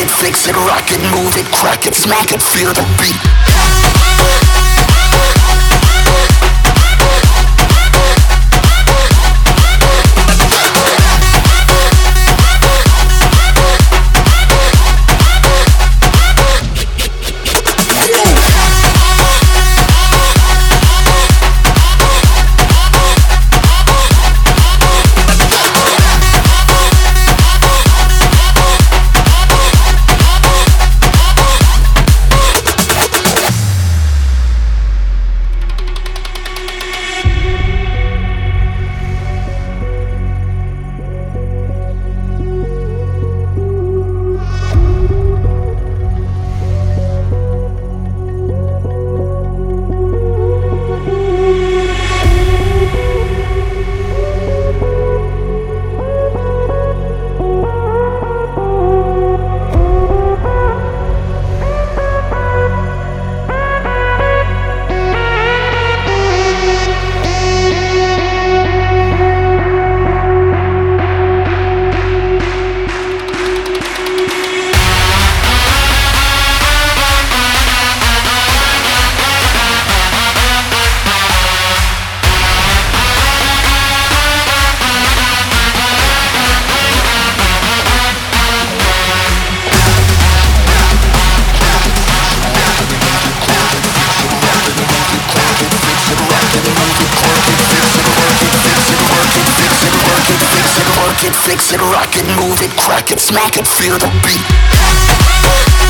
it, fix it, rock it, move it, crack it, smack it, feel the beat. Work it, fix it, rock it, move it, crack it, smack it, feel the beat.